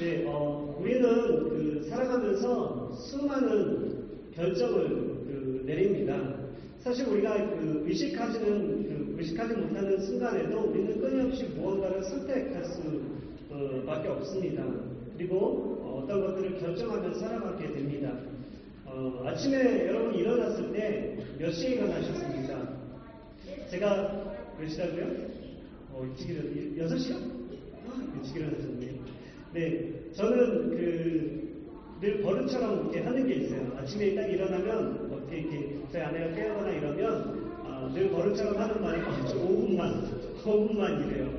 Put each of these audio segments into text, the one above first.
네, 어, 우리는 그 살아가면서 수많은 결정을 그 내립니다. 사실 우리가 그 의식하지는 그 의식하지 못하는 순간에도 우리는 끊임없이 무언가를 선택할 수밖에 어, 없습니다. 그리고 어, 떤 것들을 결정하며 살아가게 됩니다. 어, 아침에 여러분 일어났을 때 몇 시에 일어나셨습니까? 제가 몇 시라고요? 어, 일찍 일어 6시요? 아, 일찍 일어나셨네요. 네, 저는 그 늘 버릇처럼 이렇게 하는 게 있어요. 아침에 딱 일어나면 어떻게 이렇게 저희 아내가 깨우거나 이러면 아, 늘 버릇처럼 하는 말이 어, 5분만, 5분만 이래요.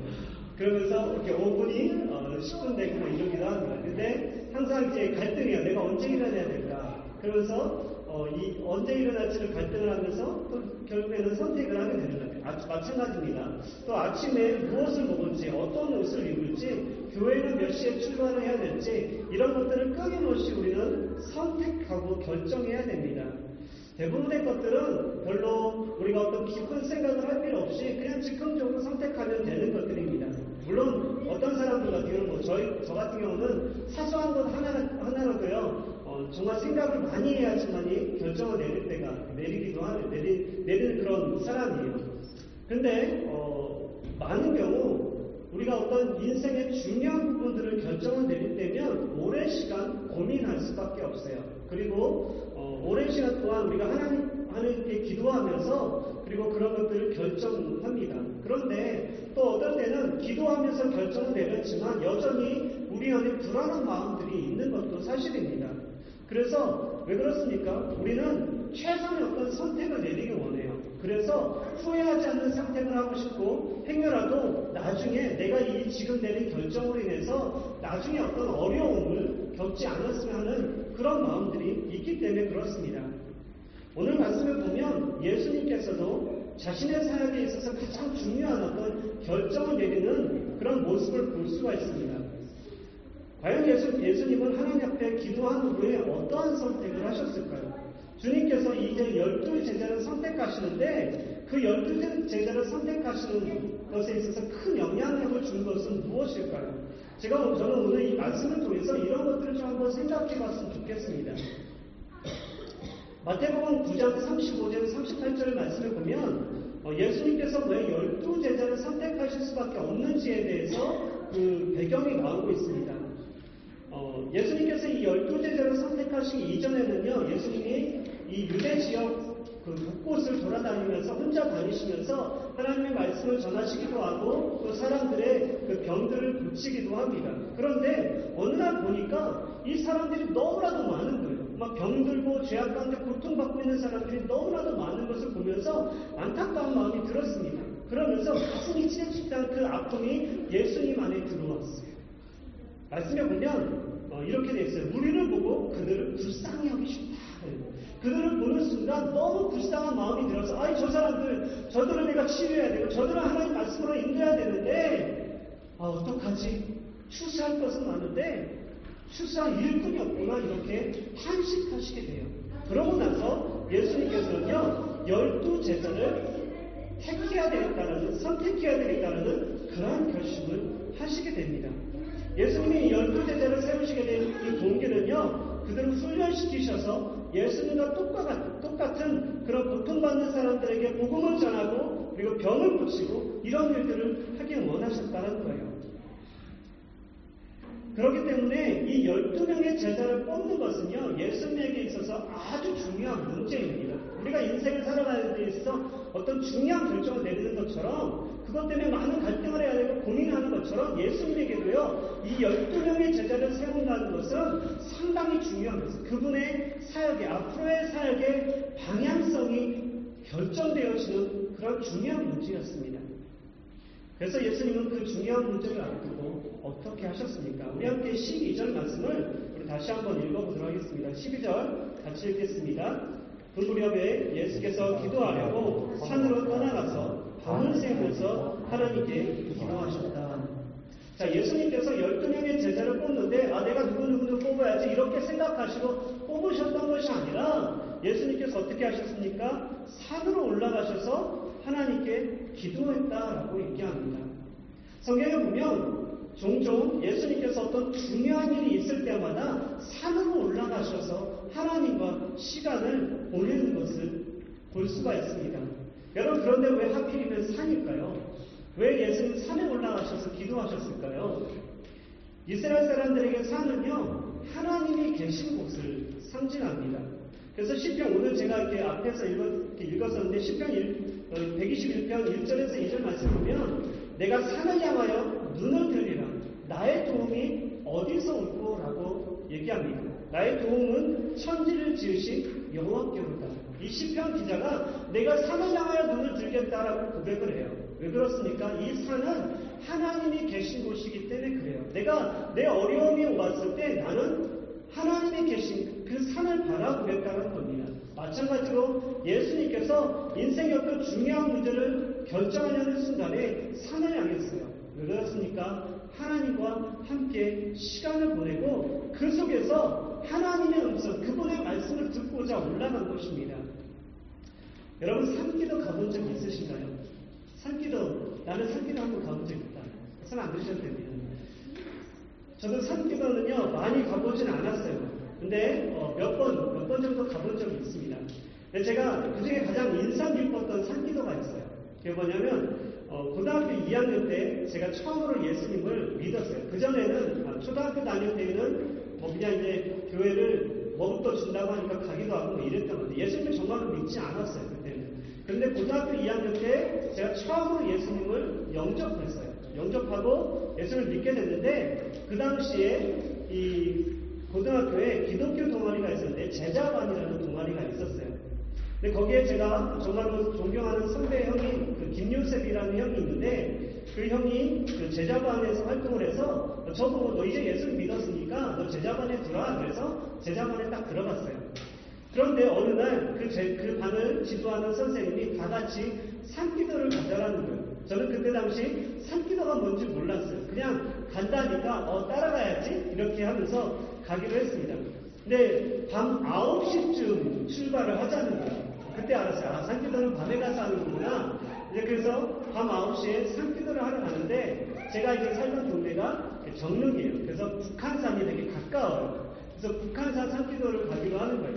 그러면서 이렇게 5분이 어, 10분 되고 뭐 이러기도 합니다. 근데 항상 이제 갈등이에요. 내가 언제 일어나야 될까? 그러면서 어, 이 언제 일어날지를 갈등을 하면서 또 결국에는 선택을 하게 되는 거예요. 아, 마찬가지입니다. 또 아침에 무엇을 먹을지, 어떤 옷을 입을지, 교회는 몇 시에 출발을 해야 될지, 이런 것들을 끊임없이 우리는 선택하고 결정해야 됩니다. 대부분의 것들은 별로 우리가 어떤 깊은 생각을 할 필요 없이 그냥 즉흥적으로 선택하면 되는 것들입니다. 물론 어떤 사람들 같은 경우는 뭐 저희, 저 같은 경우는 사소한 것 하나, 하나라도요, 어, 정말 생각을 많이 해야지만이 결정을 내릴 때가 내리기도 하는, 내리, 내리는 그런 사람이에요. 근데 어, 많은 경우 우리가 어떤 인생의 중요한 부분들을 결정을 내릴 때면 오랜 시간 고민할 수밖에 없어요. 그리고 어, 오랜 시간 동안 우리가 하나님, 하나님께 기도하면서 그리고 그런 것들을 결정합니다. 그런데 또 어떨 때는 기도하면서 결정을 내렸지만 여전히 우리 안에 불안한 마음들이 있는 것도 사실입니다. 그래서 왜 그렇습니까? 우리는 최선의 어떤 선택을 내리기 원해요. 후회하지 않는 선택을 하고 싶고 행여라도 나중에 내가 이 지금 내린 결정으로 인해서 나중에 어떤 어려움을 겪지 않았으면 하는 그런 마음들이 있기 때문에 그렇습니다. 오늘 말씀을 보면 예수님께서도 자신의 사역에 있어서 가장 중요한 어떤 결정을 내리는 그런 모습을 볼 수가 있습니다. 과연 예수, 예수님은 하나님 앞에 기도한 후에 어떠한 선택을 하셨을까요? 주님께서 이제 열두 제자를 선택하시는데 그 열두 제자를 선택하시는 것에 있어서 큰 영향력을 준 것은 무엇일까요? 제가 저는 오늘 이 말씀을 통해서 이런 것들을 좀 한번 생각해 봤으면 좋겠습니다. 마태복음 9장 35절 38절 말씀을 보면 어, 예수님께서 왜 열두 제자를 선택하실 수밖에 없는지에 대해서 그 배경이 나오고 있습니다. 어, 예수님께서 이 열두 제자를 선택하시기 이전에는요, 예수님이 이 유대 지역 그 곳곳을 돌아다니면서 혼자 다니시면서 하나님의 말씀을 전하시기도 하고 또 사람들의 그 병들을 고치기도 합니다. 그런데 어느 날 보니까 이 사람들이 너무나도 많은 거예요. 막 병들고 죄악 가운데 고통받고 있는 사람들이 너무나도 많은 것을 보면서 안타까운 마음이 들었습니다. 그러면서 가슴이 찢어지던 그 아픔이 예수님 안에 들어왔어요. 말씀에 보면 어, 이렇게 되어 있어요. 우리를 보고 그들을 불쌍히 여기셨다. 그들을 보는 순간 너무 불쌍한 마음이 들어서 아이 저 사람들 저들을 내가 치료해야 되고 저들을 하나님 말씀으로 인도해야 되는데 아 어떡하지? 추수할 것은 많은데 추수할 일꾼이 없구나 이렇게 탄식하시게 돼요. 그러고 나서 예수님께서는요 열두 제자를 택해야 되겠다는 선택해야 되겠다는 그러한 결심을 하시게 됩니다. 예수님이 열두 제자를 세우시게 된 이 동기는요 그들을 훈련시키셔서 예수님과 똑같은 그런 고통받는 사람들에게 복음을 전하고 그리고 병을 고치고 이런 일들을 하길 원하셨다는 거예요. 그렇기 때문에 이 12명의 제자를 뽑는 것은요, 예수님에게 있어서 아주 중요한 문제입니다. 우리가 인생을 살아가는 데 있어서 어떤 중요한 결정을 내리는 것처럼 그것 때문에 많은 갈등을 해야 되고 고민하는 것처럼 예수님에게도요, 이 12명의 제자를 세운다는 것은 상당히 중요한 것입니다. 그분의 사역의, 앞으로의 사역의 방향성이 결정되어지는 그런 중요한 문제였습니다. 그래서 예수님은 그 중요한 문제를 앞두고 어떻게 하셨습니까? 우리 함께 12절 말씀을 다시 한번 읽어보도록 하겠습니다. 12절 같이 읽겠습니다. 그 무렵에 예수께서 기도하려고 산으로 떠나가서 밤을 새면서 하나님께 기도하셨다. 자, 예수님께서 12명의 제자를 뽑는데, 아, 내가 누구누구를 뽑아야지, 이렇게 생각하시고 뽑으셨던 것이 아니라, 예수님께서 어떻게 하셨습니까? 산으로 올라가셔서 하나님께 기도했다라고 얘기합니다. 성경에 보면 종종 예수님께서 어떤 중요한 일이 있을 때마다 산으로 올라가셔서 하나님과 시간을 보내는 것을 볼 수가 있습니다. 여러분 그런데 왜 하필이면 산일까요? 왜 예수님 산에 올라가셔서 기도하셨을까요? 이스라엘 사람들에게 산은요 하나님이 계신 곳을 상징합니다. 그래서 시편 오늘 제가 이렇게 앞에서 읽었, 읽었었는데 시편 121편 1절에서 2절 말씀 보면 내가 산을 향하여 눈을 들리라 나의 도움이 어디서 올거라고 얘기합니다. 나의 도움은 천지를 지으신 여호와께로다. 이 시편 기자가 내가 산을 향하여 눈을 들겠다라고 고백을 해요. 왜 그렇습니까? 이 산은 하나님이 계신 곳이기 때문에 그래요. 내가 내 어려움이 왔을 때 나는 하나님이 계신 그 산을 바라보겠다는 겁니다. 마찬가지로 예수님께서 인생의 어떤 중요한 문제를 결정하려는 순간에 산을 향했어요. 왜 그렇습니까? 하나님과 함께 시간을 보내고 그 속에서 하나님의 음성, 그분의 말씀을 듣고자 올라간 것입니다. 여러분 산기도 가본 적 있으신가요? 산기도 나는 산기도 한번 가본 적 있다. 손 안 드셔도 됩니다. 저도 산기도는요 많이 가보진 않았어요. 근데 어, 몇 번, 몇 번 정도 가본 적이 있습니다. 제가 그 중에 가장 인상 깊었던 산기도가 있어요. 그게 뭐냐면 어, 고등학교 2학년 때 제가 처음으로 예수님을 믿었어요. 그 전에는 아, 초등학교 다닐 때는 뭐 그냥 이제 교회를 뭐부터 준다고 하니까 가기도 하고 뭐 이랬던 건데 예수님을 정말로 믿지 않았어요 그때는. 그런데 고등학교 2학년 때 제가 처음으로 예수님을 영접했어요. 영접하고 예수님을 믿게 됐는데 그 당시에 이 고등학교에 기독교 동아리가 있었는데 제자반이라는 동아리가 있었어요. 근데 거기에 제가 정말로 존경하는 선배 형인 그 김윤셉이라는 형이 있는데 그 형이 그 제자반에서 활동을 해서 저도 너 이제 예수를 믿었으니까 너 제자반에 들어와 그래서 제자반에 딱 들어갔어요. 그런데 어느 날그 그 반을 지도하는 선생님이 다 같이 산기도를 가자라는 거예요. 저는 그때 당시 산기도가 뭔지 몰랐어요. 그냥 간다니까 어 따라가야지 이렇게 하면서 가기로 했습니다. 근데 밤 9시쯤 출발을 하자는 거예요. 그때 알았어요. 아, 산기도는 밤에 가서 하는 거구나. 이제 그래서 밤 9시에 산기도를 하러 가는데 제가 이제 살던 동네가 정릉이에요. 그래서 북한산이 되게 가까워요. 그래서 북한산 산기도를 가기로 하는 거예요.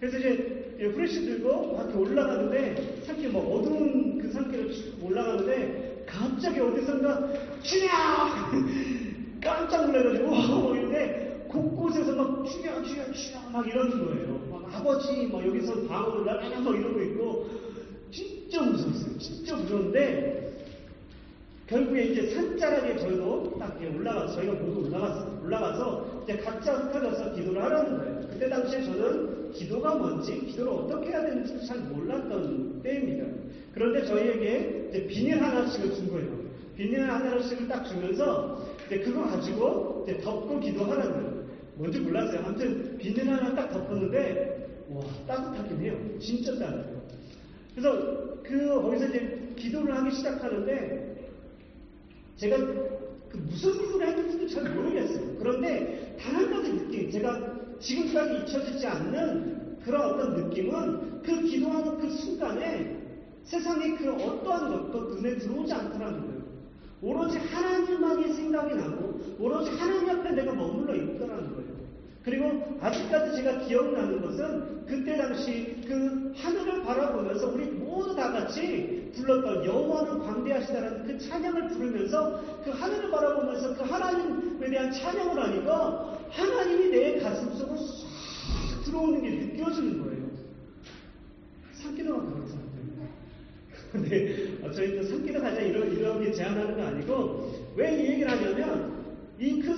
그래서 이제 후레쉬 들고 막 이렇게 올라가는데 산길 뭐 어두운 그 산길을 쭉 올라가는데 갑자기 어디선가 춘향 깜짝 놀라가지고 와 이런데 곳곳에서 막 춘향 춘향 춘향 막 이러는 거예요. 막 아버지 막 여기서 방울을 날아가 막 이러고 있고 진짜 무서웠어요. 진짜 무서운데 결국에 이제 산자락에 저희도 딱 올라가서 저희가 모두 올라갔어요. 올라가서 이제 각자 흩어져서 기도를 하라는 거예요. 그때 당시에 저는 기도가 뭔지, 기도를 어떻게 해야 되는지 잘 몰랐던 때입니다. 그런데 저희에게 이제 비닐 하나씩을 준 거예요. 비닐 하나씩을 딱 주면서 이제 그거 가지고 이제 덮고 기도하라는 거예요. 뭔지 몰랐어요. 아무튼 비닐 하나 딱 덮었는데 와 따뜻하긴 해요. 진짜 따뜻해요. 그래서 그 거기서 이제 기도를 하기 시작하는데 제가 그 무슨 기도를 했는지도 잘 모르겠어요. 그런데 단 한 가지 느낌, 제가 지금까지 잊혀지지 않는 그런 어떤 느낌은 그 기도하는 그 순간에 세상에 그 어떠한 것도 눈에 들어오지 않더라는 거예요. 오로지 하나님만이 생각이 나고 오로지 하나님 앞에 내가 머물러 있더라는 거예요. 그리고 아직까지 제가 기억나는 것은 그때 당시 그 하늘을 바라보면서 우리 모두 다 같이 불렀던 여호와는 광대하시다라는 그 찬양을 부르면서 그 하늘을 바라보면서 그 하나님에 대한 찬양을 하니까 하나님이 내 가슴 속으로 싹 들어오는 게 느껴지는 거예요. 산기도가 그런 사람들입니다. 근데 저희도 산기도 가자 이런, 이렇게 제안하는 거 아니고 왜 이 얘기를 하냐면 이그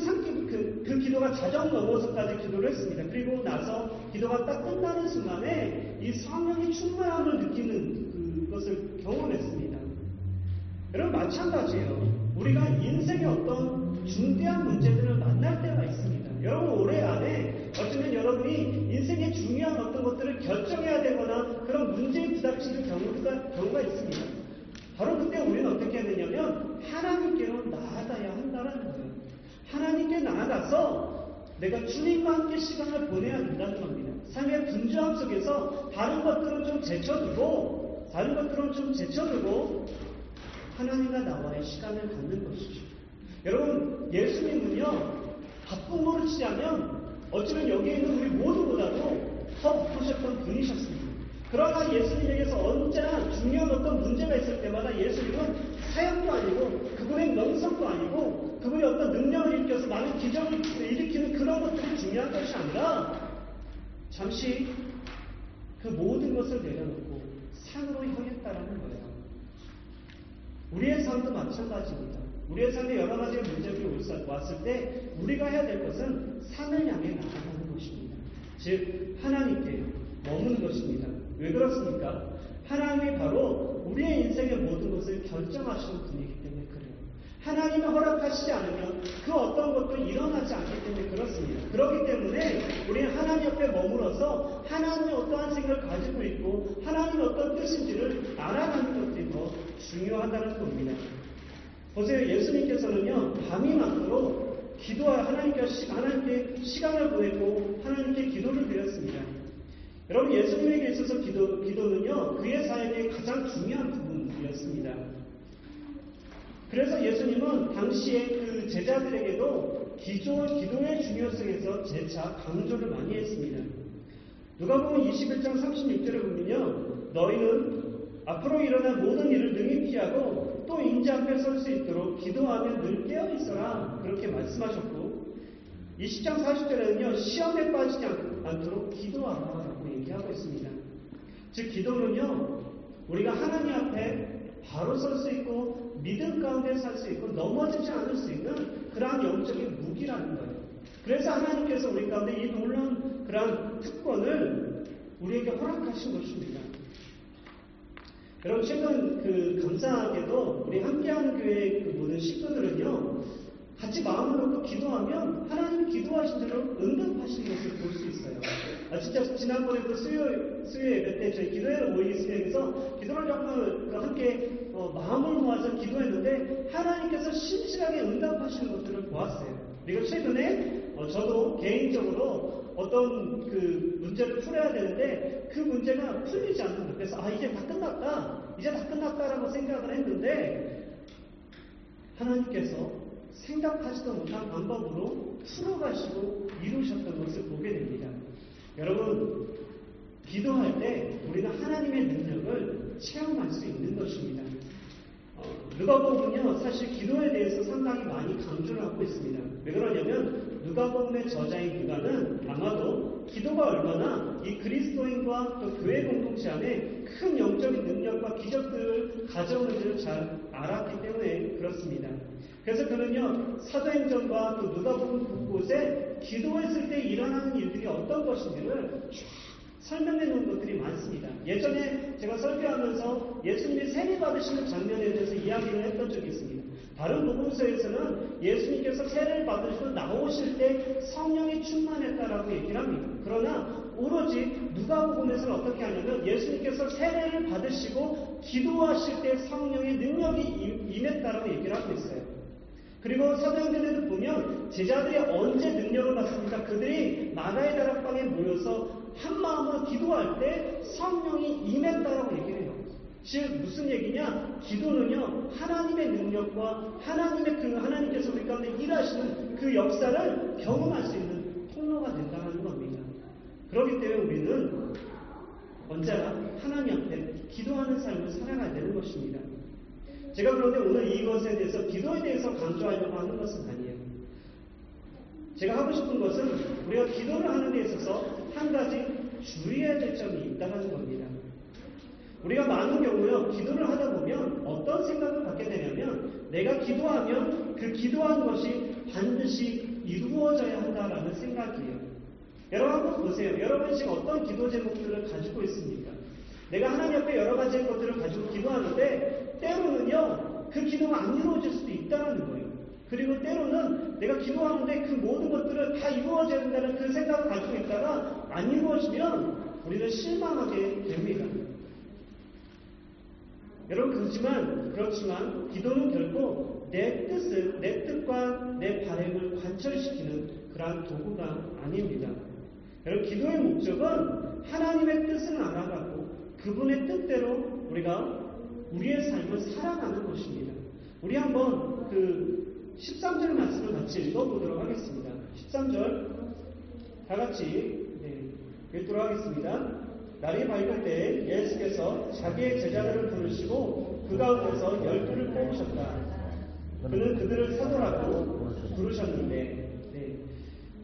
그, 그 기도가 자정 넘어서까지 기도를 했습니다. 그리고 나서 기도가 딱 끝나는 순간에 이 성령의 충만함을 느끼는 그것을 경험했습니다. 여러분 마찬가지예요. 우리가 인생의 어떤 중대한 문제들을 만날 때가 있습니다. 여러분 올해 안에 어쩌면 여러분이 인생의 중요한 어떤 것들을 결정해야 되거나 그런 문제에 부닥치는 경우가, 경우가 있습니다. 바로 그때 우리는 어떻게 되냐면 하나님께로 나아가야 한다는 거예요. 하나님께 나아가서 내가 주님과 함께 시간을 보내야 된다는 겁니다. 삶의 분주함 속에서 다른 것들은 좀 제쳐두고 다른 것들은 좀 제쳐두고 하나님과 나와의 시간을 갖는 것이죠. 여러분, 예수님은요, 바쁨으로 치자면 어쩌면 여기에 있는 우리 모두보다도 더 바쁘셨던 분이셨습니다. 그러나 예수님에게서 언제나 중요한 어떤 문제가 있을 때마다 예수님은 사역도 아니고 그분의 명성도 아니고 기적을 일으키는 그런 것들이 중요한 것이 아니라 잠시 그 모든 것을 내려놓고 산으로 향했다라는 거예요. 우리의 삶도 마찬가지입니다. 우리의 삶에 여러 가지의 문제들이 왔을 때 우리가 해야 될 것은 산을 향해 나아가는 것입니다. 즉 하나님께 머무는 것입니다. 왜 그렇습니까? 하나님이 바로 우리의 인생의 모든 것을 결정하시는 그래요. 하나님이 허락하시지 않으면 그 어떤 것도 일어나지 않기 때문에 그렇습니다. 그렇기 때문에 우리는 하나님 옆에 머물어서 하나님이 어떠한 생각을 가지고 있고 하나님이 어떤 뜻인지를 알아가는 것들이 더 중요하다는 겁니다. 보세요. 예수님께서는요, 밤이 많도록 기도하, 하나님께, 하나님께 시간을 보내고 하나님께 기도를 드렸습니다. 여러분, 예수님에게 있어서 기도, 기도는요, 그의 삶의 가장 중요한 부분이었습니다. 그래서 예수님은 당시에 그 제자들에게도 기도, 기도의 중요성에서 재차 강조를 많이 했습니다. 누가 보면 21장 36절에 보면요, 너희는 앞으로 일어날 모든 일을 능히 피하고 또 인재 앞에 설 수 있도록 기도하며 늘 깨어 있어라 그렇게 말씀하셨고 20장 40절에는요 시험에 빠지지 않도록 기도하라 라고 얘기하고 있습니다. 즉 기도는요 우리가 하나님 앞에 바로 설 수 있고 믿음 가운데 살 수 있고 넘어지지 않을 수 있는 그러한 영적인 무기라는 거예요. 그래서 하나님께서 우리 가운데 이 놀라운 그러한 특권을 우리에게 허락하신 것입니다. 여러분 최근 그 감사하게도 우리 함께하는 교회 그 모든 식구들은요 같이 마음을 놓고 기도하면 하나님 기도하신 대로 응답하시는 것을 볼 수 있어요. 아 진짜 지난번에 그 수요 수요 예배 때 저희 기도회 모이기 수행에서 기도를 그 함께 어, 마음을 모아서 기도했는데 하나님께서 신실하게 응답하시는 것들을 보았어요. 그리고 최근에 어, 저도 개인적으로 어떤 그 문제를 풀어야 되는데 그 문제가 풀리지 않는 거예요. 그래서 아 이제 다 끝났다, 이제 다 끝났다라고 생각을 했는데 하나님께서 생각하지도 못한 방법으로 풀어가시고 이루셨던 것을 보게 됩니다. 여러분 기도할 때 우리는 하나님의 능력을 체험할 수 있는 것입니다. 어, 누가복음은요 사실 기도에 대해서 상당히 많이 강조를 하고 있습니다. 왜 그러냐면 누가복음의 저자인 누가는 아마도 기도가 얼마나 이 그리스도인과 또 교회 공동체 안에 큰 영적인 능력과 기적들을 가져오는지를 잘 알았기 때문에 그렇습니다. 그래서 그는요 사도행전과 또 누가복음 곳곳에 기도했을 때 일어나는 일들이 어떤 것인지를 설명해 놓은 것들이 많습니다. 예전에 제가 설교하면서 예수님이 세례 받으시는 장면에 대해서 이야기를 했던 적이 있습니다. 다른 복음서에서는 예수님께서 세례를 받으시고 나오실 때 성령이 충만했다라고 얘기를 합니다. 그러나 오로지 누가 복음에서는 어떻게 하냐면 예수님께서 세례를 받으시고 기도하실 때 성령의 능력이 임했다라고 얘기를 하고 있어요. 그리고 사도행전에도 보면 제자들이 언제 능력을 받습니까? 그들이 마가의 다락방에 모여서 한 마음으로 기도할 때 성령이 임했다라고 얘기를 해요. 즉 무슨 얘기냐? 기도는요 하나님의 능력과 하나님의 그 하나님께서 우리 가운데 일하시는 그 역사를 경험할 수 있는 통로가 된다는 겁니다. 그렇기 때문에 우리는 언제나 하나님 앞에 기도하는 삶을 살아가야 되는 것입니다. 제가 그런데 오늘 이것에 대해서 강조하려고 하는 것은 아니에요. 제가 하고 싶은 것은 우리가 기도를 하는 데 있어서 한 가지 주의해야 될 점이 있다는 겁니다. 우리가 많은 경우요, 기도를 하다 보면 어떤 생각을 갖게 되냐면, 내가 기도하면 그 기도한 것이 반드시 이루어져야 한다라는 생각이에요. 여러분 한번 보세요. 여러분 지금 어떤 기도 제목들을 가지고 있습니까? 내가 하나님 앞에 여러 가지 것들을 가지고 기도하는데, 때로는요, 그 기도가 안 이루어질 수도 있다는 거예요. 그리고 때로는 내가 기도하는데 그 모든 것들을 다 이루어져야 된다는 그 생각을 가지고 있다가 안 이루어지면 우리는 실망하게 됩니다. 여러분 그렇지만 그렇지만 기도는 결코 내 뜻을 내 뜻과 내 바램을 관철시키는 그러한 도구가 아닙니다. 여러분 기도의 목적은 하나님의 뜻을 알아가고 그분의 뜻대로 우리가 우리의 삶을 살아가는 것입니다. 우리 한번 그 13절 말씀을 같이 읽어보도록 하겠습니다. 13절 다 같이 네, 읽도록 하겠습니다. 날이 밝을 때 예수께서 자기의 제자들을 부르시고 그 가운데서 열두를 뽑으셨다. 그는 그들을 사도라고 부르셨는데 네.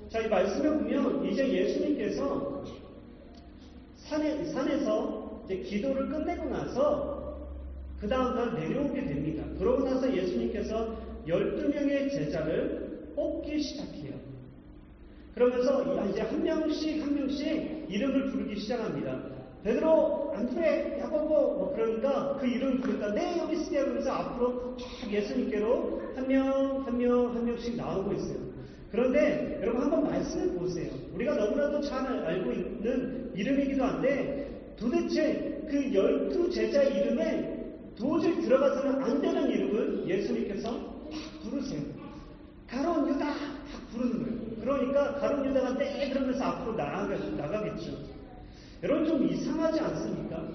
자, 이 말씀을 보면 이제 예수님께서 산에, 산에서 이제 기도를 끝내고 나서 그 다음 날 내려오게 됩니다. 그러고 나서 예수님께서 12명의 제자를 뽑기 시작해요. 그러면서 이제 한 명씩 한 명씩 이름을 부르기 시작합니다. 베드로, 안드레, 야고보 뭐 그러니까 그 이름을 부르니까 네 여기 있으게 하면서 앞으로 쫙 예수님께로 한 명 한 명 한 명씩 나오고 있어요. 그런데 여러분 한번 말씀을 보세요. 우리가 너무나도 잘 알고 있는 이름이기도 한데 도대체 그 열두 제자 이름에 도저히 들어가서는 안 되는 이름을 예수님께서 막 부르세요. 가론 유다 막 부르는 거예요. 그러니까 가론 유다가 네 그러면서 앞으로 나아가, 나가겠죠. 여러분 좀 이상하지 않습니까?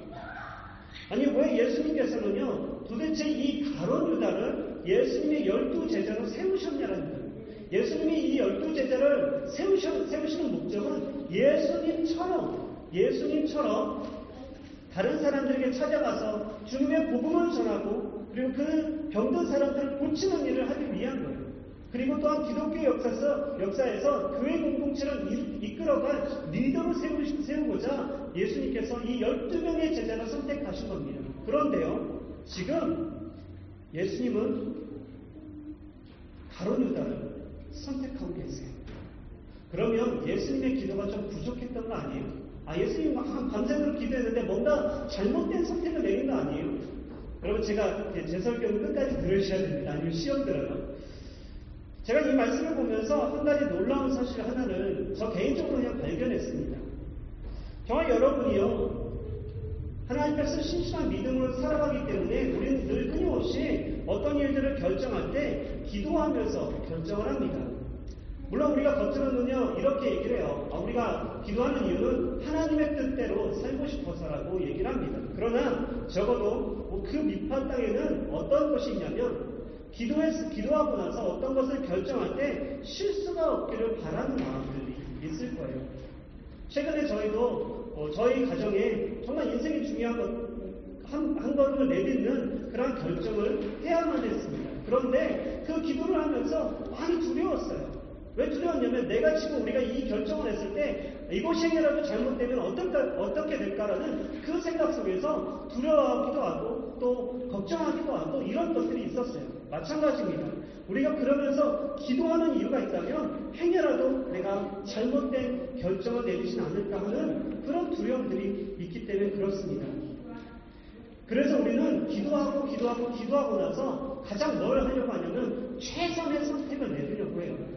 아니 왜 예수님께서는요 도대체 이 가론 유다를 예수님의 열두 제자로 세우셨냐라는 거예요. 예수님이 이 열두 제자를 세우시, 세우시는 목적은 예수님처럼 예수님처럼 다른 사람들에게 찾아가서 주님의 복음을 전하고 그리고 그 병든 사람들을 고치는 일을 하기 위한 거예요. 그리고 또한 기독교 역사에서, 역사에서 교회 공동체를 이끌어갈 리더로 세우고자 예수님께서 이 12명의 제자를 선택하신 겁니다. 그런데요, 지금 예수님은 가론 유다를 선택하고 계세요. 그러면 예수님의 기도가 좀 부족했던 거 아니에요? 아, 예수님 한 밤새도록 기도했는데 뭔가 잘못된 선택을 내린 거 아니에요? 여러분, 제가 제 설교는 끝까지 들으셔야 됩니다. 아니면 시험 들어요. 제가 이 말씀을 보면서 한 가지 놀라운 사실 하나를 저 개인적으로 그냥 발견했습니다. 저와 여러분이요, 하나님께서 신실한 믿음으로 살아가기 때문에 우리는 늘 끊임없이 어떤 일들을 결정할 때 기도하면서 결정을 합니다. 물론 우리가 겉으로는요, 이렇게 얘기를 해요. 아, 우리가 기도하는 이유는 하나님의 뜻대로 살고 싶어서라고 얘기를 합니다. 그러나 적어도 그 밑판 땅에는 어떤 것이 있냐면 기도해서, 기도하고 나서 어떤 것을 결정할 때 실수가 없기를 바라는 마음들이 있을 거예요. 최근에 저희도 어, 저희 가정에 정말 인생이 중요한 것, 한, 한 걸음을 내딛는 그런 결정을 해야만 했습니다. 그런데 그 기도를 하면서 많이 두려웠어요. 왜 두려웠냐면 내가 지금 우리가 이 결정을 했을 때 이것이 라도 잘못되면 어떨까, 어떻게 될까라는 그 생각 속에서 두려워하기도 하고 또 걱정하기도 하고 이런 것들이 있었어요. 마찬가지입니다. 우리가 그러면서 기도하는 이유가 있다면 행여라도 내가 잘못된 결정을 내리진 않을까 하는 그런 두려움들이 있기 때문에 그렇습니다. 그래서 우리는 기도하고 기도하고 기도하고 나서 가장 뭘 하려고 하냐면 최선의 선택을 내리려고 해요.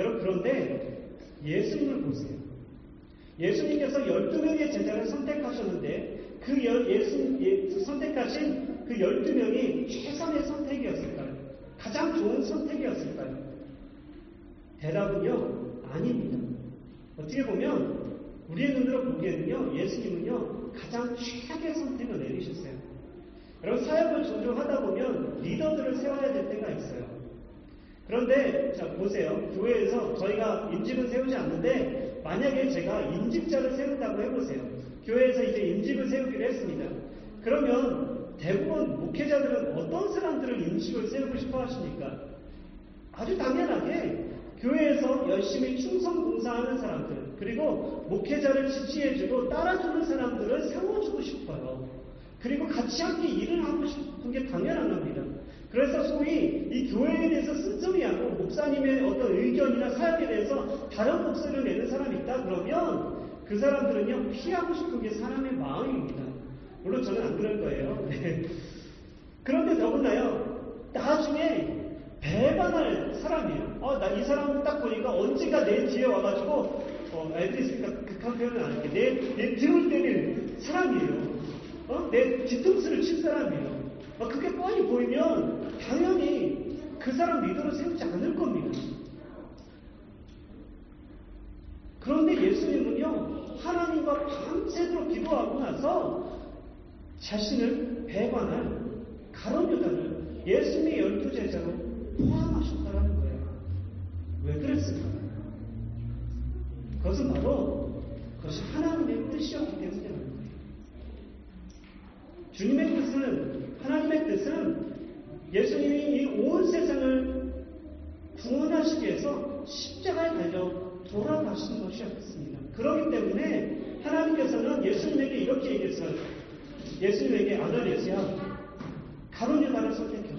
여러분 그런데 예수님을 보세요. 예수님께서 12명의 제자를 선택하셨는데 그 예수, 예, 선택하신 그 12명이 최선의 선택이었을까요? 가장 좋은 선택이었을까요? 대답은요, 아닙니다. 어떻게 보면 우리의 눈으로 보기에는요, 예수님은요, 가장 최악의 선택을 내리셨어요. 여러분, 사역을 종종 하다 보면 리더들을 세워야 될 때가 있어요. 그런데, 자, 보세요. 교회에서 저희가 임직은 세우지 않는데, 만약에 제가 임직자를 세운다고 해보세요. 교회에서 이제 임직을 세우기로 했습니다. 그러면 대부분 목회자들은 어떤 사람들을 임직을 세우고 싶어 하십니까? 아주 당연하게 교회에서 열심히 충성 봉사하는 사람들, 그리고 목회자를 지지해주고 따라주는 사람들을 세워주고 싶어요. 그리고 같이 함께 일을 하고 싶은 게 당연한 겁니다. 그래서 소위 이 교회에 대해서 쓴소리하고 목사님의 어떤 의견이나 사역에 대해서 다른 목소리를 내는 사람이 있다 그러면 그 사람들은요 피하고 싶은 게 사람의 마음입니다. 물론 저는 안 그럴 거예요. 네. 그런데 더군다요 나중에 배반할 사람이에요. 어, 나 이 사람 딱 보니까 언젠가 내 뒤에 와가지고 어, 애들이 있으니까 극한 표현은 안 할게. 내, 내 등을 때리는 사람이에요. 어? 내 뒤통수를 칠 사람이에요. 어, 그게 뻔히 보이면 당연히 그 사람 리더로 세우지 않을 겁니다. 그런데 예수님은요, 하나님과 밤새도록 기도하고 나서 자신을 배반한 가론 유다를 예수님의 열두 제자로 포함하셨다는 거예요. 왜 그랬을까요? 그것은 바로 그것이 하나님의 뜻이었기 때문이라는 거예요. 주님의 뜻은 하나님의 뜻은 예수님이 이 온 세상을 구원하시기 위해서 십자가에 달려 돌아가신 것이었습니다. 그렇기 때문에 하나님께서는 예수님에게 이렇게 얘기했어요. 예수님에게 아들 예수야, 가론 유다를 선택해라.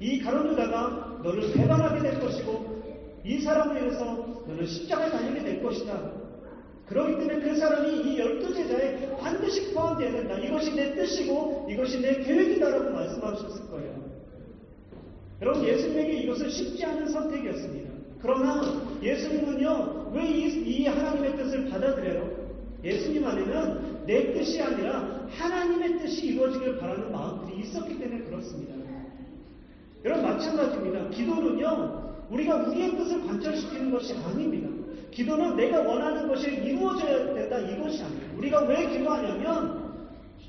이 가론 유다가 너를 배반하게 될 것이고 이 사람을 위해서 너는 십자가에 달리게 될 것이다. 그렇기 때문에 그 사람이 이 열두 제자에 반드시 포함되어야 된다. 이것이 내 뜻이고 이것이 내 계획이다라고 말씀하셨을 거예요. 여러분 예수님에게 이것은 쉽지 않은 선택이었습니다. 그러나 예수님은요 왜이이 하나님의 뜻을 받아들여요? 예수님 안에는 내 뜻이 아니라 하나님의 뜻이 이루어지길 바라는 마음들이 있었기 때문에 그렇습니다. 여러분 마찬가지입니다. 기도는요 우리가 우리의 뜻을 관철시키는 것이 아닙니다. 기도는 내가 원하는 것이 이루어져야 된다 이것이 아니에요. 우리가 왜 기도하냐면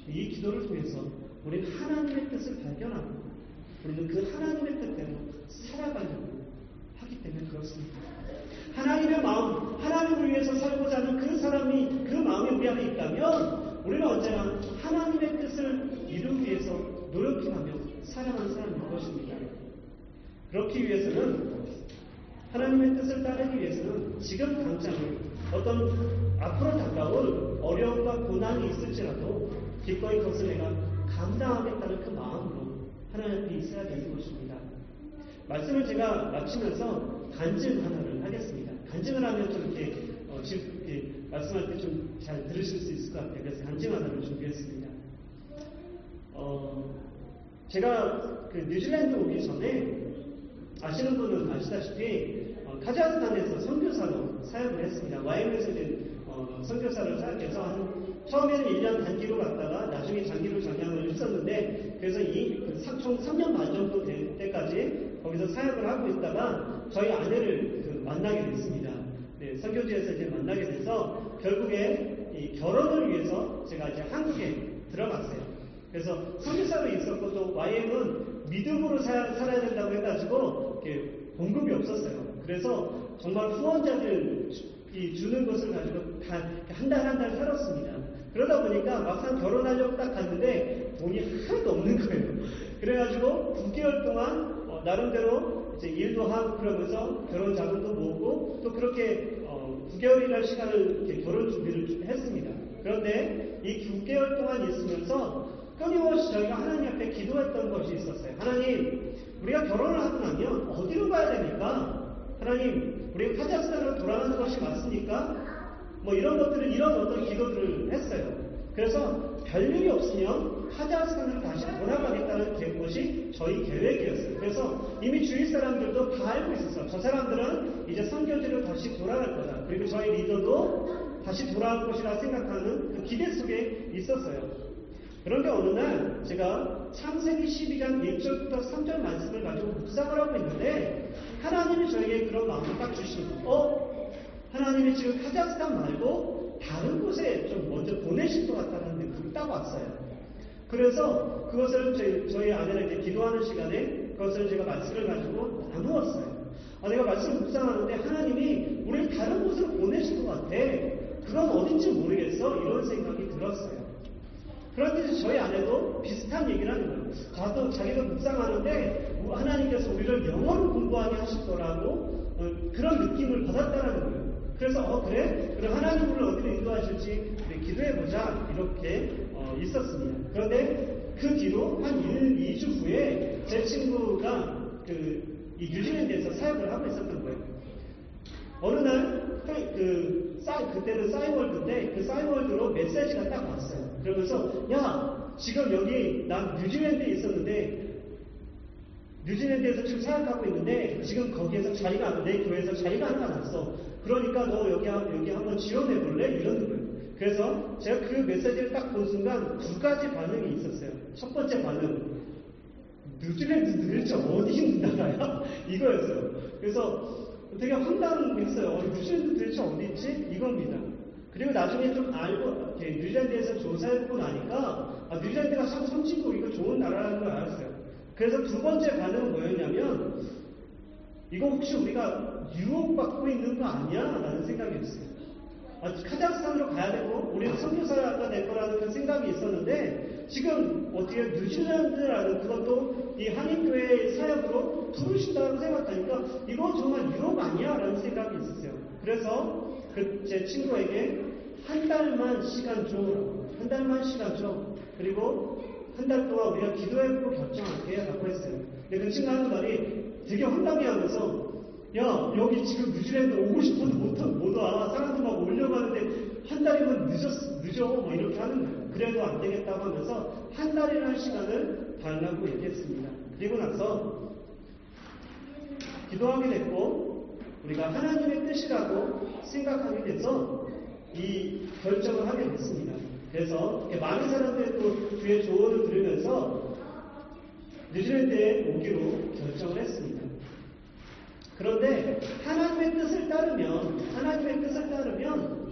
이 기도를 통해서 우리는 하나님의 뜻을 발견하고 우리는 그 하나님의 뜻대로 살아가려고 하기 때문에 그렇습니다. 하나님의 마음, 하나님을 위해서 살고자 하는 그 사람이 그 마음이 우리 안에 있다면 우리는 언제나 하나님의 뜻을 이루기 위해서 노력해가며 살아가는 사람일 것입니다. 그렇기 위해서는 하나님의 뜻을 따르기 위해서는 지금 당장에 어떤 앞으로 다가올 어려움과 고난이 있을지라도 기꺼이 그것을 내가 감당하겠다는 그 마음으로 하나님 앞에 있어야 되는 것입니다. 말씀을 제가 마치면서 간증 하나를 하겠습니다. 간증을 하면 좀 이렇게, 어, 집, 이렇게 말씀할 때 좀 잘 들으실 수 있을 것 같아요. 그래서 간증 하나를 준비했습니다. 어, 제가 그 뉴질랜드 오기 전에 아시는 분은 아시다시피 어, 카자흐스탄에서 선교사로 사역을 했습니다. 와이에서 이제 어, 선교사를 사역해서 한 처음에는 1년 단기로 갔다가 나중에 장기로 전향을 했었는데 그래서 이총 그 3년 반 정도 될 때까지 거기서 사역을 하고 있다가 저희 아내를 그 만나게 됐습니다. 네, 선교지에서 이제 만나게 돼서 결국에 이 결혼을 위해서 제가 이제 한국에 들어갔어요. 그래서 선교사로 있었고 또 YM은 믿음으로 사, 살아야 된다고 해가지고 공급이 없었어요. 그래서 정말 후원자들이 주는 것을 가지고 한달 한 달 살았습니다. 그러다 보니까 막상 결혼하려고 딱 갔는데 돈이 하나도 없는 거예요. 그래가지고 9개월 동안 어, 나름대로 이제 일도 하고 그러면서 결혼 자금도 모으고 또 그렇게 어, 9개월이라는 시간을 결혼 준비를 했습니다. 그런데 이 9개월 동안 있으면서 끊임없이 저희가 하나님 앞에 기도했던 것이 있었어요. 하나님, 우리가 결혼을 하고 나면 어디로 가야 됩니까? 하나님, 우리가 카자흐스탄으로 돌아가는 것이 맞습니까? 뭐 이런 것들을 이런 어떤 기도들을 했어요. 그래서 별일이 없으면 카자흐스탄으로 다시 돌아가겠다는 것이 저희 계획이었어요. 그래서 이미 주위 사람들도 다 알고 있었어요. 저 사람들은 이제 선교지로 다시 돌아갈 거다. 그리고 저희 리더도 다시 돌아올 것이라 생각하는 그 기대 속에 있었어요. 그런데 어느 날 제가 창세기 12장 1절부터 3절 말씀을 가지고 묵상을 하고 있는데 하나님이 저에게 그런 마음을 딱 거예요. 어? 하나님이 지금 카자흐스탄 말고 다른 곳에 좀 먼저 보내실 것 같다는 느낌이 딱 왔어요. 그래서 그것을 저희, 저희 아내에게 기도하는 시간에 그것을 제가 말씀을 가지고 나누었어요. 아, 내가 말씀 묵상하는데 하나님이 우리를 다른 곳으로 보내실 것 같아. 그건 어딘지 모르겠어. 이런 생각이 들었어요. 그런데 저희 아내도 비슷한 얘기를 하는 거예요. 저도 자기도 묵상하는데 하나님께서 우리를 영어로 공부하게 하실 거라고 어, 그런 느낌을 받았다는 거예요. 그래서 어 그래? 그럼 하나님 우리를 어디로 인도하실지 기도해보자 이렇게 어, 있었습니다. 그런데 그 뒤로 한 1, 2주 후에 제 친구가 그 이 뉴질랜드에서 사역을 하고 있었던 거예요. 어느 날, 그, 싸, 그때는 싸이월드인데, 그 싸이월드로 메시지가 딱 왔어요. 그러면서, 야, 지금 여기, 난 뉴질랜드에 있었는데, 뉴질랜드에서 지금 사역하고 있는데, 지금 거기에서 자리가, 내 교회에서 자리가 하나 났어. 그러니까 너 여기, 여기 한번 지원해 볼래? 이런 거예요. 그래서 제가 그 메시지를 딱 본 순간 두 가지 반응이 있었어요. 첫 번째 반응. 뉴질랜드 도대체 어디 나라야? 이거였어요. 그래서 되게 황당했어요. 어, 뉴질랜드 도대체 어디 있지? 이겁니다. 그리고 나중에 좀 알고, 뉴질랜드에서 조사해보고 나니까, 아, 뉴질랜드가 참 선진국, 이거 좋은 나라라는 걸 알았어요. 그래서 두 번째 반응은 뭐였냐면, 이거 혹시 우리가 유혹받고 있는 거 아니야? 라는 생각이 있어요. 아, 카자흐스탄으로 가야 되고 우리는 선교사가 될 거라는 그 생각이 있었는데 지금 어떻게 뉴질랜드라는 그것도 이 한인교회 사역으로 부르신다고 생각하니까 이거 정말 유혹 아니야? 라는 생각이 있었어요. 그래서 그 제 친구에게 한 달만 시간 줘. 한 달만 시간 줘. 그리고 한 달 동안 우리가 기도해보고 결정할게. 라고 했어요. 근데 그 친구가 하는 말이 되게 황당해 하면서 야, 여기 지금 뉴질랜드 오고 싶어도 못, 못 와. 사람들 막 올려가는데 한 달이면 늦었, 늦어. 뭐 이렇게 하는. 그래도 안 되겠다고 하면서 한 달이라는 시간을 달라고 얘기했습니다. 그리고 나서 기도하게 됐고, 우리가 하나님의 뜻이라고 생각하게 돼서 이 결정을 하게 됐습니다. 그래서 많은 사람들이 또 주의 조언을 들으면서 뉴질랜드에 오기로 결정을 했습니다. 그런데 하나님의 뜻을 따르면 하나님의 뜻을 따르면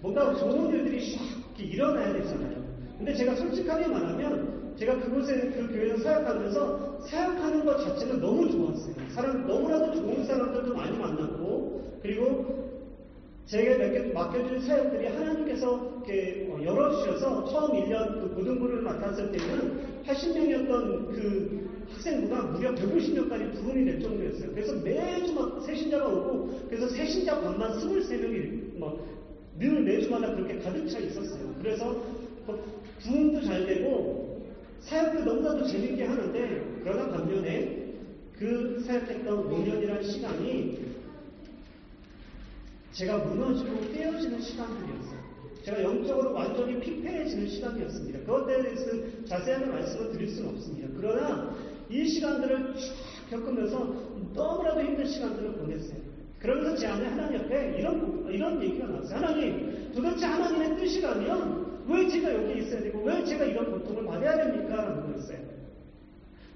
뭔가 좋은 일들이 샥 일어나야 되잖아요. 근데 제가 솔직하게 말하면 제가 그곳에 그 교회에서 사역하면서 사역하는 것 자체는 너무 좋았어요. 사람 너무나도 좋은 사람들도 많이 만났고 그리고 제게 맡겨준 사역들이 하나님께서 이렇게 어, 열어주셔서 처음 1년 그 고등부를 맡았을 때는 80명이었던 그 학생부가 무려 150명까지 부흥이 될 정도였어요. 그래서 매주 막 새신자가 오고 그래서 새신자 반만 23명이 뭐늘 매주마다 그렇게 가득 차 있었어요. 그래서 부흥도 잘 되고 사역도 너무나도 재밌게 하는데 그러다 반면에 그 사역했던 5년이라는 시간이 제가 무너지고 깨어지는 시간들이었어요. 제가 영적으로 완전히 피폐해지는 시간이었습니다. 그것에 대해서 자세한 말씀을 드릴 수는 없습니다. 그러나 이 시간들을 쭉 겪으면서 너무나도 힘든 시간들을 보냈어요. 그러면서 제 안에 하나님 옆에 이런, 이런 얘기가 나왔어요. 하나님, 도대체 하나님의 뜻이라면 왜 제가 여기 있어야 되고 왜 제가 이런 고통을 받아야 됩니까? 라는 거였어요.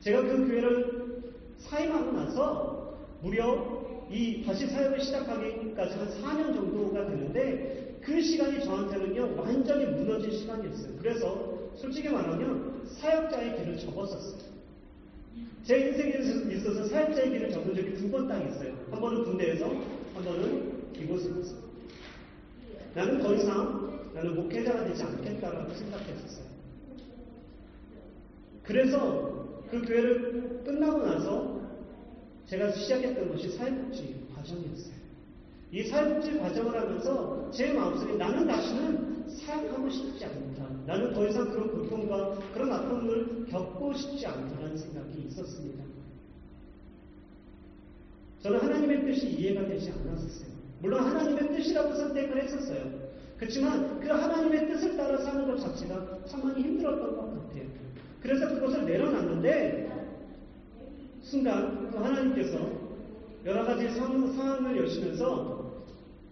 제가 그 교회를 사임하고 나서 무려 이 다시 사역을 시작하기까지 한 4년 정도가 되는데 그 시간이 저한테는요 완전히 무너진 시간이었어요. 그래서 솔직히 말하면 사역자의 길을 접었었어요. 제 인생에 있어서 사역자의 길을 접은 적이 두 번 딱 있어요. 한 번은 군대에서, 한 번은 이곳에서. 나는 더 이상 나는 목회자가 되지 않겠다라고 생각했었어요. 그래서 그 교회를 끝나고 나서 제가 시작했던 것이 사회복지 과정이었어요. 이 사회복지 과정을 하면서 제 마음속에 나는 다시는 사역하고 싶지 않다. 나는 더 이상 그런 고통과 그런 아픔을 겪고 싶지 않다는 생각이 있었습니다. 저는 하나님의 뜻이 이해가 되지 않았었어요. 물론 하나님의 뜻이라고 선택을 했었어요. 그렇지만 그 하나님의 뜻을 따라 사는 것 자체가 상당히 힘들었던 것 같아요. 그래서 그것을 내려놨는데 순간 그 하나님께서 여러 가지 상황을 여시면서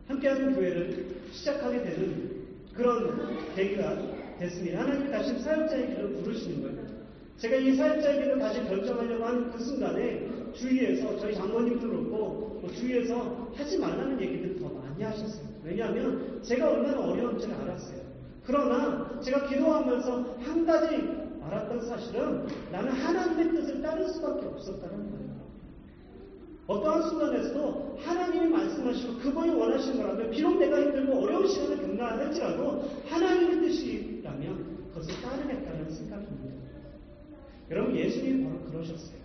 함께하는 교회를 시작하게 되는 그런 계기가 됐습니다. 하나님 다시 사역자의 길을 부르시는 거예요. 제가 이 사역자의 길을 다시 결정하려고 하는 그 순간에 주위에서 저희 장모님도 그렇고 뭐 주위에서 하지 말라는 얘기들 더 많이 하셨어요. 왜냐하면 제가 얼마나 어려운지를 알았어요. 그러나 제가 기도하면서 한 가지 알았던 사실은 나는 하나님의 뜻을 따를 수밖에 없었다는 거예요. 어떠한 순간에서도 하나님이 말씀하시고 그분이 원하시는 거라면 비록 내가 힘들고 어려운 시간을 경험할지라도 하나님의 뜻이라면 그것을 따르겠다는 생각입니다. 여러분 예수님이 바로 그러셨어요.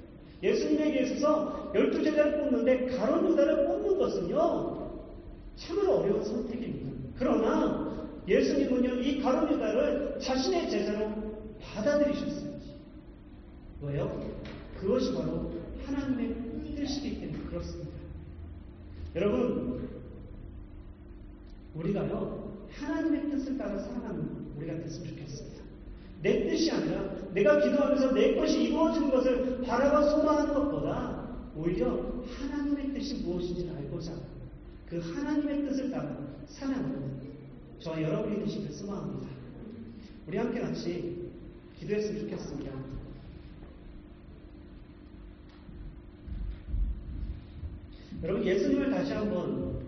예수님에게 있어서 열두 제자를 뽑는데 가론 유다를 뽑는 것은요 참으로 어려운 선택입니다. 그러나 예수님은요 이 가론 유다를 자신의 제자로 받아들이셨어요. 왜요? 그것이 바로 하나님의 뜻이기 때문에 그렇습니다. 여러분, 우리가요, 하나님의 뜻을 따라 살아가는 우리가 됐으면 좋겠습니다. 내 뜻이 아니라 내가 기도하면서 내 것이 이루어지는 것을 바라봐 소망하는 것보다 오히려 하나님의 뜻이 무엇인지를 알고자 그 하나님의 뜻을 따라 살아가는 저와 여러분이 되시길 소망합니다. 우리 함께 같이 기도했으면 좋겠습니다. 여러분 예수님을 다시 한번